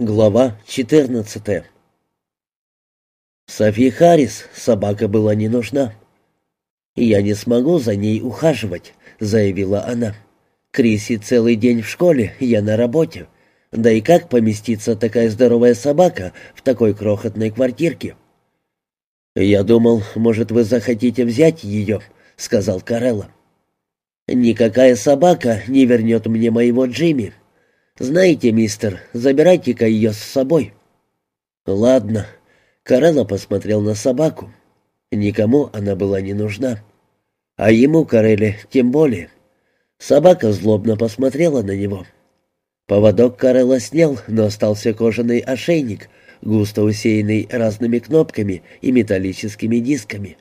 Глава 14 Софи Харрис собака была не нужна. «Я не смогу за ней ухаживать», — заявила она. «Криси целый день в школе, я на работе. Да и как поместится такая здоровая собака в такой крохотной квартирке?» «Я думал, может, вы захотите взять ее», — сказал Карелла. «Никакая собака не вернет мне моего Джимми», «Знаете, мистер, забирайте-ка ее с собой». «Ладно». Карелла посмотрел на собаку. Никому она была не нужна. А ему, Карелле, тем более. Собака злобно посмотрела на него. Поводок Карелла снял, но остался кожаный ошейник, густо усеянный разными кнопками и металлическими дисками.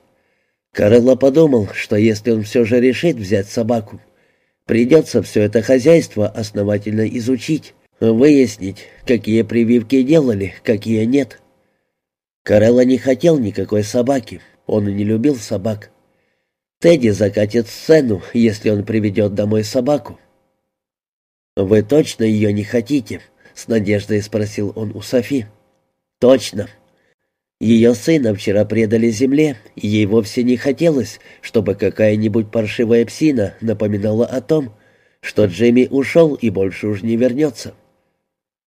Карелла подумал, что если он все же решит взять собаку, Придется все это хозяйство основательно изучить, выяснить, какие прививки делали, какие нет. Карелла не хотел никакой собаки, он не любил собак. Тедди закатит сцену, если он приведет домой собаку. «Вы точно ее не хотите?» — с надеждой спросил он у Софи. «Точно. Ее сына вчера предали земле, и ей вовсе не хотелось, чтобы какая-нибудь паршивая псина напоминала о том, что Джимми ушел и больше уж не вернется.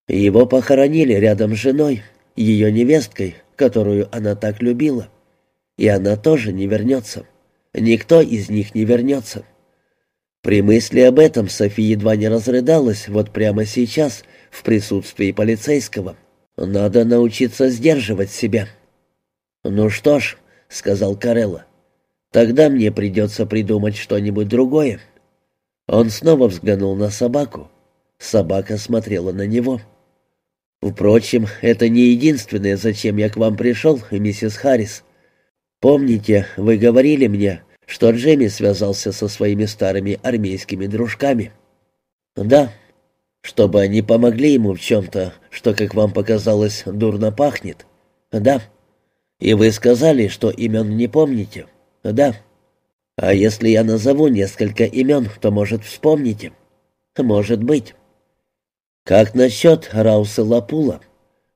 Его похоронили рядом с женой, ее невесткой, которую она так любила. И она тоже не вернется. Никто из них не вернется. При мысли об этом София едва не разрыдалась вот прямо сейчас, в присутствии полицейского. Надо научиться сдерживать себя. «Ну что ж», — сказал Карелла, — «тогда мне придется придумать что-нибудь другое». Он снова взглянул на собаку. Собака смотрела на него. «Впрочем, это не единственное, зачем я к вам пришел, миссис Харрис. Помните, вы говорили мне, что Джемми связался со своими старыми армейскими дружками?» «Да, чтобы они помогли ему в чем-то, что, как вам показалось, дурно пахнет?» «Да». «И вы сказали, что имен не помните?» «Да». «А если я назову несколько имен, то, может, вспомните?» «Может быть». «Как насчет Рауса Лапула?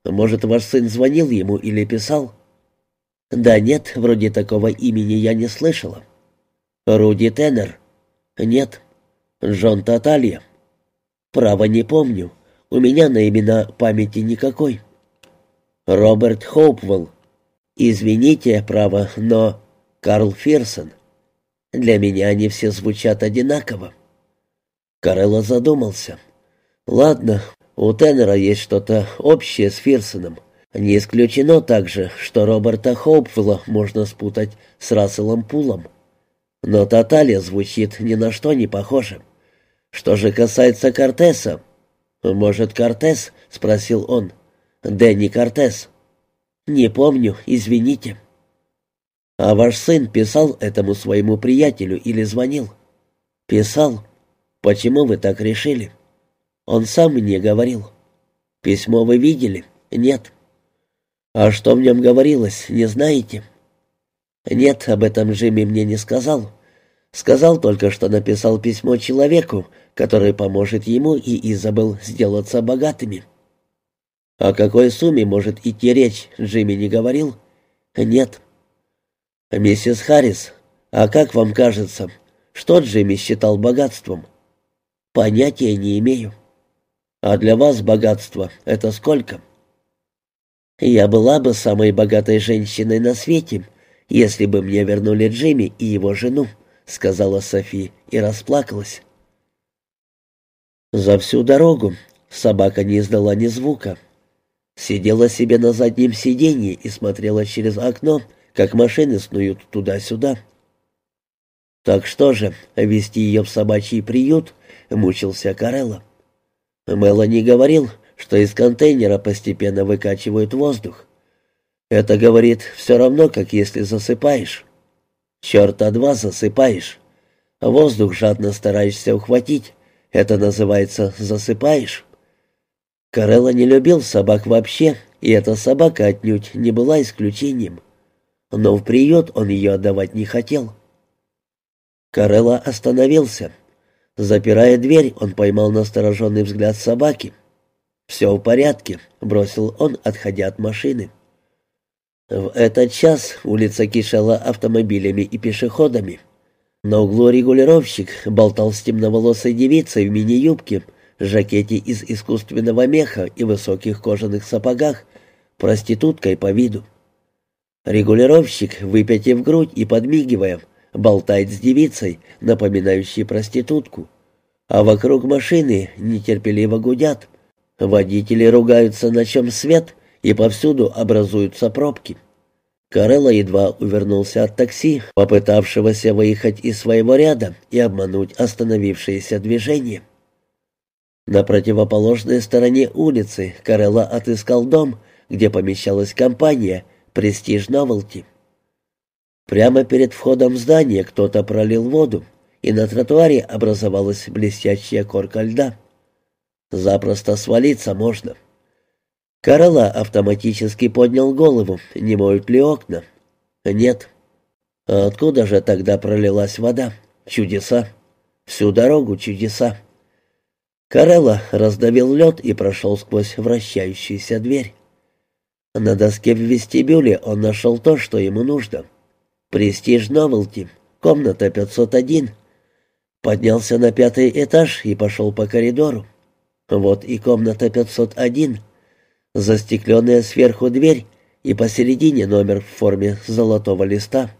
Может, ваш сын звонил ему или писал?» «Да нет, вроде такого имени я не слышала». «Руди Теннер?» «Нет». «Джон Таталья?» «Право не помню. У меня на имена памяти никакой». «Роберт Хоупвелл?» «Извините, право, но Карл Фирсон». «Для меня они все звучат одинаково». Карелло задумался. «Ладно, у Теннера есть что-то общее с Фирсоном. Не исключено также, что Роберта Хоупвелла можно спутать с Расселом Пулом. Но Таталья звучит ни на что не похоже. Что же касается Кортеса...» «Может, Кортес?» — спросил он. «Дэнни Кортес». «Не помню, извините». «А ваш сын писал этому своему приятелю или звонил?» «Писал. Почему вы так решили?» «Он сам мне говорил». «Письмо вы видели?» «Нет». «А что в нем говорилось, не знаете?» «Нет, об этом Джимми мне не сказал. Сказал только, что написал письмо человеку, который поможет ему и Изабел сделаться богатыми». «О какой сумме может идти речь, Джимми не говорил?» «Нет». «Миссис Харрис, а как вам кажется, что Джимми считал богатством?» «Понятия не имею». «А для вас богатство — это сколько?» «Я была бы самой богатой женщиной на свете, если бы мне вернули Джимми и его жену», — сказала Софи и расплакалась. За всю дорогу собака не издала ни звука. Сидела себе на заднем сиденье и смотрела через окно, как машины снуют туда-сюда. «Так что же, вести ее в собачий приют?» — мучился Карелла. Мелани говорил, что из контейнера постепенно выкачивают воздух. Это, говорит, все равно, как если засыпаешь. Черта два засыпаешь. Воздух жадно стараешься ухватить. Это называется «засыпаешь». Карелла не любил собак вообще, и эта собака отнюдь не была исключением. Но в приют он ее отдавать не хотел. Карелла остановился. Запирая дверь, он поймал настороженный взгляд собаки. «Все в порядке», — бросил он, отходя от машины. В этот час улица кишела автомобилями и пешеходами. На углу регулировщик болтал с темноволосой девицей в мини-юбке, жакете из искусственного меха и высоких кожаных сапогах, проституткой по виду. Регулировщик, выпятив грудь и подмигивая, болтает с девицей, напоминающей проститутку. А вокруг машины нетерпеливо гудят. Водители ругаются, на чем свет, и повсюду образуются пробки. Карелла едва увернулся от такси, попытавшегося выехать из своего ряда и обмануть остановившееся движение. На противоположной стороне улицы Карелла отыскал дом, где помещалась компания «Престиж Новелти». Прямо перед входом в здание кто-то пролил воду, и на тротуаре образовалась блестящая корка льда. Запросто свалиться можно. Карла автоматически поднял голову, не моют ли окна. Нет. А откуда же тогда пролилась вода? Чудеса. Всю дорогу чудеса. Карелла раздавил лед и прошел сквозь вращающуюся дверь. На доске в вестибюле он нашел то, что ему нужно. «Престиж Новелти», комната 501. Поднялся на пятый этаж и пошел по коридору. Вот и комната 501. Застекленная сверху дверь и посередине номер в форме золотого листа.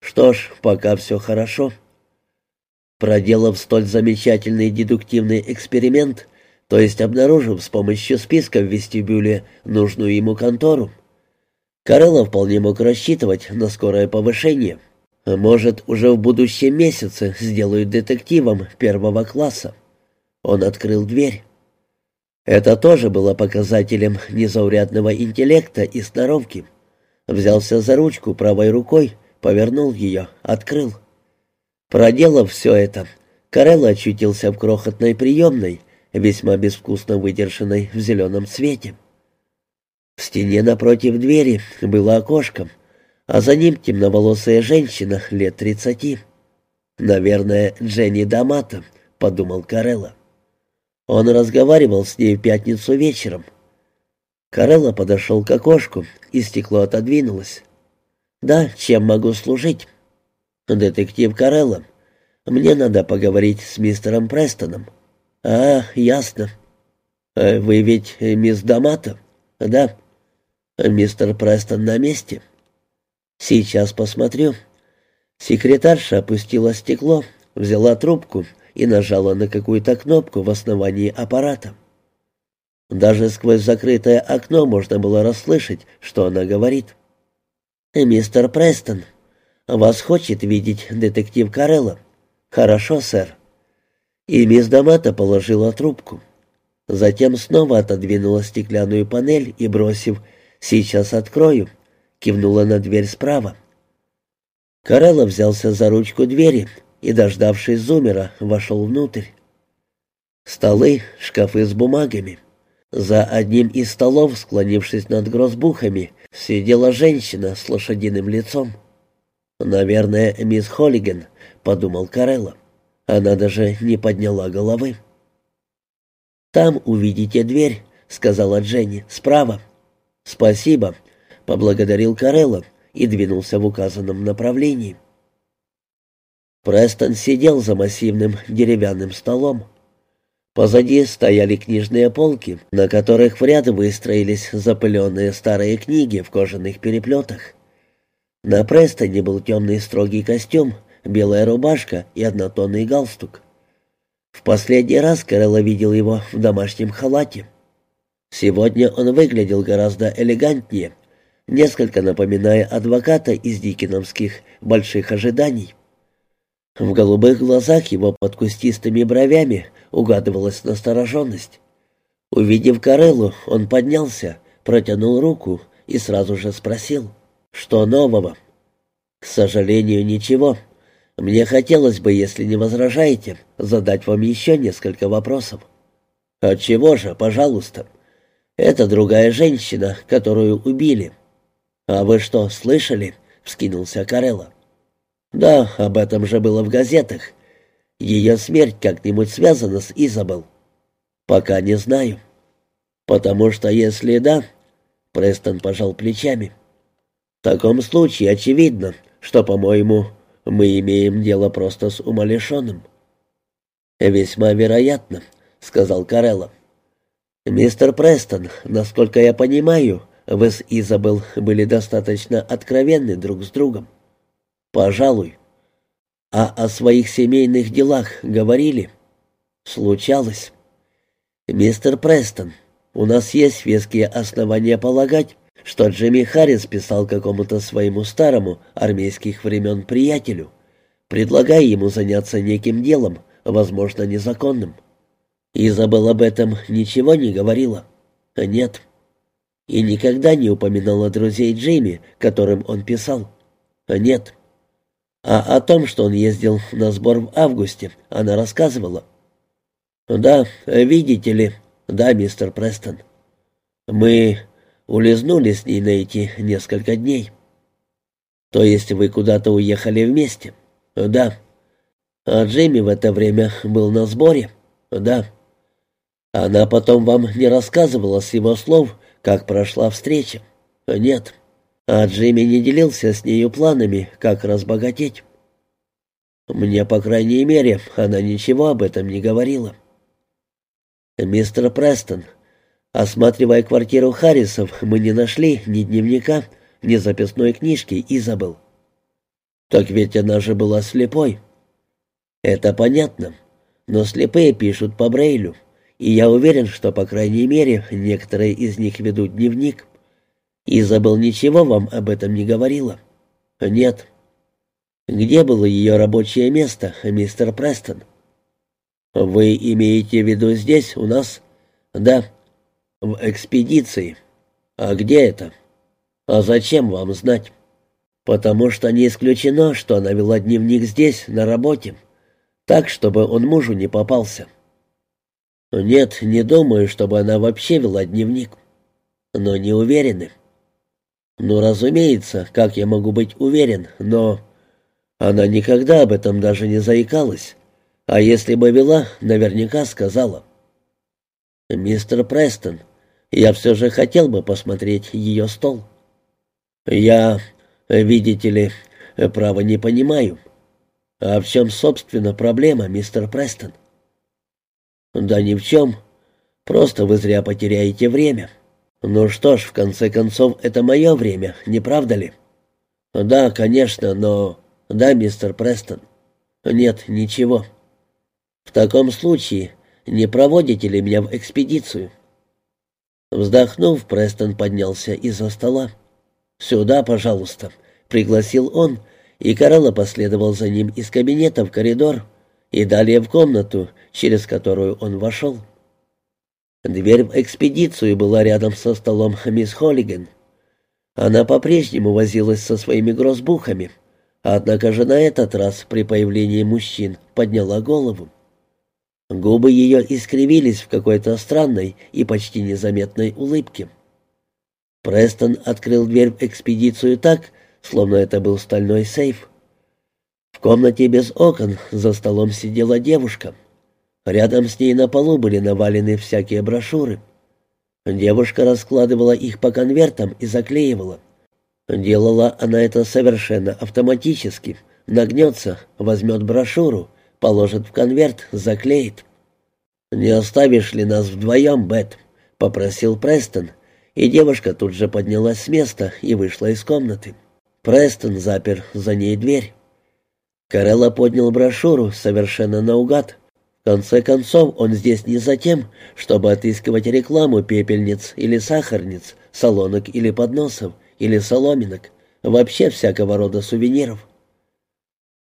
Что ж, пока все хорошо. Проделав столь замечательный дедуктивный эксперимент, то есть обнаружив с помощью списка в вестибюле нужную ему контору, Карелов вполне мог рассчитывать на скорое повышение. Может, уже в будущем месяце сделают детективом первого класса. Он открыл дверь. Это тоже было показателем незаурядного интеллекта и сноровки. Взялся за ручку правой рукой, повернул ее, открыл. Проделав все это, Карелла очутился в крохотной приемной, весьма безвкусно выдержанной в зеленом цвете. В стене напротив двери было окошко, а за ним темноволосая женщина лет тридцати. «Наверное, Дженни Дамата», — подумал Карелла. Он разговаривал с ней в пятницу вечером. Карелла подошел к окошку, и стекло отодвинулось. «Да, чем могу служить?» «Детектив Карелла. Мне надо поговорить с мистером Престоном». «А, ясно». «Э, «Вы ведь мисс Дамата?» «Да». «Мистер Престон на месте?» «Сейчас посмотрю». Секретарша опустила стекло, взяла трубку и нажала на какую-то кнопку в основании аппарата. Даже сквозь закрытое окно можно было расслышать, что она говорит. «Мистер Престон, вас хочет видеть детектив Карелла?» «Хорошо, сэр». И мисс Дамата положила трубку. Затем снова отодвинула стеклянную панель и, бросив «Сейчас открою», кивнула на дверь справа. Карелла взялся за ручку двери и, дождавшись зумера, вошел внутрь. Столы, шкафы с бумагами. За одним из столов, склонившись над грозбухами, сидела женщина с лошадиным лицом. «Наверное, мисс Холлиган», — подумал Карелла. Она даже не подняла головы. «Там увидите дверь», — сказала Дженни, — «справа». «Спасибо», — поблагодарил Карелла и двинулся в указанном направлении. Престон сидел за массивным деревянным столом. Позади стояли книжные полки, на которых в ряд выстроились запыленные старые книги в кожаных переплетах. На Престоне был темный строгий костюм, белая рубашка и однотонный галстук. В последний раз Кэролла видел его в домашнем халате. Сегодня он выглядел гораздо элегантнее, несколько напоминая адвоката из дикиновских «больших ожиданий». В голубых глазах его под кустистыми бровями угадывалась настороженность. Увидев Кареллу, он поднялся, протянул руку и сразу же спросил, что нового. «К сожалению, ничего. Мне хотелось бы, если не возражаете, задать вам еще несколько вопросов». «Отчего же, пожалуйста. Это другая женщина, которую убили». «А вы что, слышали?» — вскинулся Карелла. Да, об этом же было в газетах. Ее смерть как-нибудь связана с Изабел. Пока не знаю. «Потому что если да...» — Престон пожал плечами. «В таком случае очевидно, что, по-моему, мы имеем дело просто с умалишенным». «Весьма вероятно», — сказал Карелло. «Мистер Престон, насколько я понимаю, вы с Изабел были достаточно откровенны друг с другом». «Пожалуй». «А о своих семейных делах говорили?» «Случалось». «Мистер Престон, у нас есть веские основания полагать, что Джимми Харрис писал какому-то своему старому армейских времен приятелю, предлагая ему заняться неким делом, возможно, незаконным. Изабелл об этом ничего не говорила? Нет. И никогда не упоминала друзей Джимми, которым он писал? Нет. А о том, что он ездил на сбор в августе, она рассказывала. «Да, видите ли, да, мистер Престон. Мы улизнули с ней на эти несколько дней». «То есть вы куда-то уехали вместе?» «Да». «А Джимми в это время был на сборе?» «Да». «Она потом вам не рассказывала с его слов, как прошла встреча?» «Нет». А Джимми не делился с нею планами, как разбогатеть. Мне, по крайней мере, она ничего об этом не говорила. Мистер Престон, осматривая квартиру Харрисов, мы не нашли ни дневника, ни записной книжки Изабел. Так ведь она же была слепой. Это понятно, но слепые пишут по Брейлю, и я уверен, что, по крайней мере, некоторые из них ведут дневник. Изабел ничего вам об этом не говорила? Нет. Где было ее рабочее место, мистер Престон? Вы имеете в виду здесь, у нас? Да. В экспедиции. А где это? А зачем вам знать? Потому что не исключено, что она вела дневник здесь, на работе. Так, чтобы он мужу не попался. Нет, не думаю, чтобы она вообще вела дневник. Но не уверены. «Ну, разумеется, как я могу быть уверен, но...» Она никогда об этом даже не заикалась. А если бы вела, наверняка сказала. «Мистер Престон, я все же хотел бы посмотреть ее стол». «Я, видите ли, право не понимаю. А в чем, собственно, проблема, мистер Престон?» «Да ни в чем. Просто вы зря потеряете время». «Ну что ж, в конце концов, это мое время, не правда ли?» «Да, конечно, но...» «Да, мистер Престон». «Нет, ничего». «В таком случае, не проводите ли меня в экспедицию?» Вздохнув, Престон поднялся из-за стола. «Сюда, пожалуйста», — пригласил он, и Карелла последовал за ним из кабинета в коридор и далее в комнату, через которую он вошел. Дверь в экспедицию была рядом со столом мисс Холлиган. Она по-прежнему возилась со своими грозбухами, однако же на этот раз при появлении мужчин подняла голову. Губы ее искривились в какой-то странной и почти незаметной улыбке. Престон открыл дверь в экспедицию так, словно это был стальной сейф. В комнате без окон за столом сидела девушка — Рядом с ней на полу были навалены всякие брошюры. Девушка раскладывала их по конвертам и заклеивала. Делала она это совершенно автоматически. Нагнется, возьмет брошюру, положит в конверт, заклеит. «Не оставишь ли нас вдвоем, Бет?» — попросил Престон, и девушка тут же поднялась с места и вышла из комнаты. Престон запер за ней дверь. Карелла поднял брошюру совершенно наугад, в конце концов, он здесь не за тем, чтобы отыскивать рекламу пепельниц или сахарниц, солонок или подносов, или соломинок, вообще всякого рода сувениров.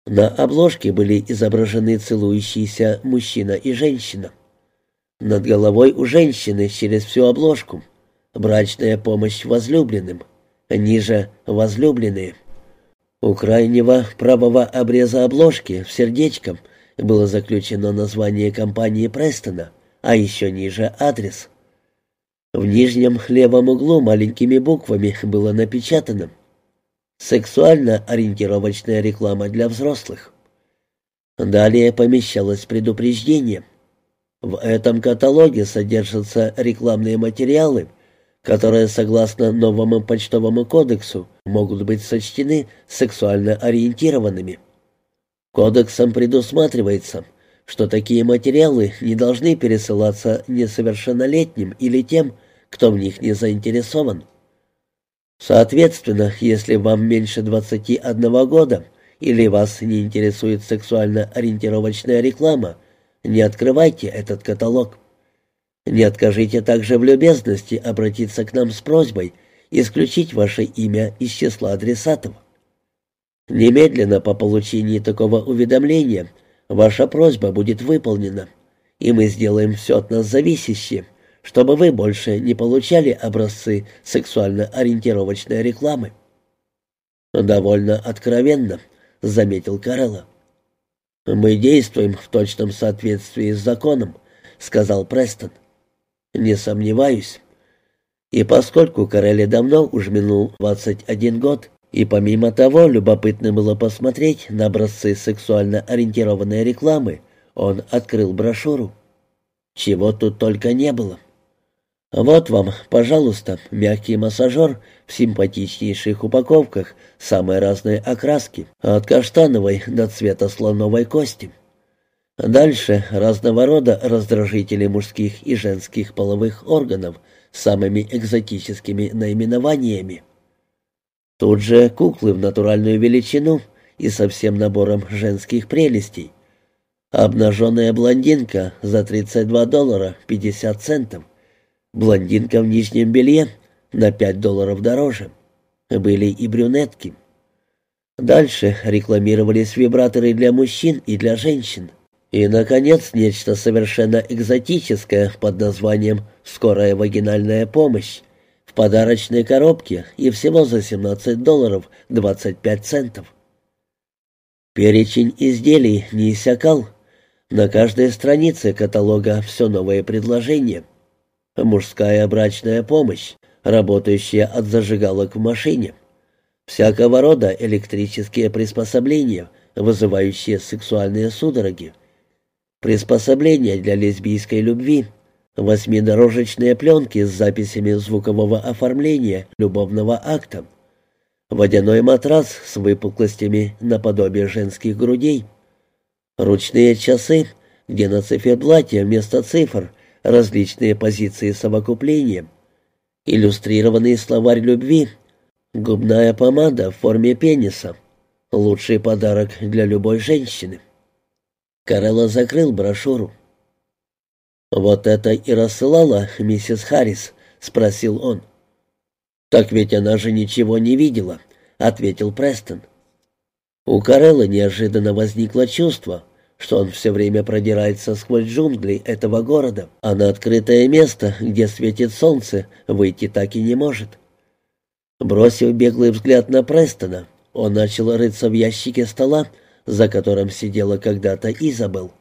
На обложке были изображены целующиеся мужчина и женщина. Над головой у женщины через всю обложку брачная помощь возлюбленным, ниже возлюбленные. У крайнего правого обреза обложки в сердечком – было заключено название компании Престона, а еще ниже адрес. В нижнем левом углу маленькими буквами было напечатано «Сексуально-ориентировочная реклама для взрослых». Далее помещалось предупреждение. В этом каталоге содержатся рекламные материалы, которые, согласно новому почтовому кодексу, могут быть сочтены сексуально ориентированными. Кодексом предусматривается, что такие материалы не должны пересылаться несовершеннолетним или тем, кто в них не заинтересован. Соответственно, если вам меньше 21 года или вас не интересует сексуально ориентировочная реклама, не открывайте этот каталог. Не откажите также в любезности обратиться к нам с просьбой исключить ваше имя из числа адресатов. Немедленно по получении такого уведомления ваша просьба будет выполнена, и мы сделаем все от нас зависящее, чтобы вы больше не получали образцы сексуально-ориентировочной рекламы. «Довольно откровенно», — заметил Карелла. «Мы действуем в точном соответствии с законом», — сказал Престон. «Не сомневаюсь». И поскольку Карелли давно уж минул 21 год, и помимо того любопытно было посмотреть на образцы сексуально ориентированной рекламы, он открыл брошюру. Чего тут только не было. Вот вам, пожалуйста, мягкий массажер в симпатичнейших упаковках, самой разной окраски, от каштановой до цвета слоновой кости. Дальше разного рода раздражители мужских и женских половых органов с самыми экзотическими наименованиями. Тут же куклы в натуральную величину и со всем набором женских прелестей. Обнаженная блондинка за 32 доллара 50 центов – Блондинка в нижнем белье на пять долларов дороже. Были и брюнетки. Дальше рекламировались вибраторы для мужчин и для женщин. И, наконец, нечто совершенно экзотическое под названием «Скорая вагинальная помощь» в подарочной коробке и всего за 17 долларов 25 центов. Перечень изделий не иссякал. На каждой странице каталога все новые предложения – мужская брачная помощь, работающая от зажигалок в машине, всякого рода электрические приспособления, вызывающие сексуальные судороги, приспособления для лесбийской любви, восьмидорожечные пленки с записями звукового оформления любовного акта, водяной матрас с выпуклостями наподобие женских грудей, ручные часы, где на циферблате вместо цифр различные позиции совокупления, иллюстрированный словарь любви, губная помада в форме пениса, лучший подарок для любой женщины. Карелла закрыл брошюру. «Вот это и рассылала миссис Харрис?» — спросил он. «Так ведь она же ничего не видела», — ответил Престон. У Кареллы неожиданно возникло чувство, что он все время продирается сквозь джунгли этого города, а на открытое место, где светит солнце, выйти так и не может. Бросив беглый взгляд на Престона, он начал рыться в ящике стола, за которым сидела когда-то Изабел.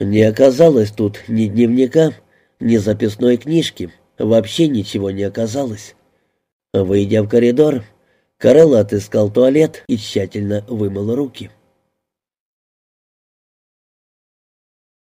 Не оказалось тут ни дневника, ни записной книжки, вообще ничего не оказалось. Выйдя в коридор, Карелла отыскал туалет и тщательно вымыл руки.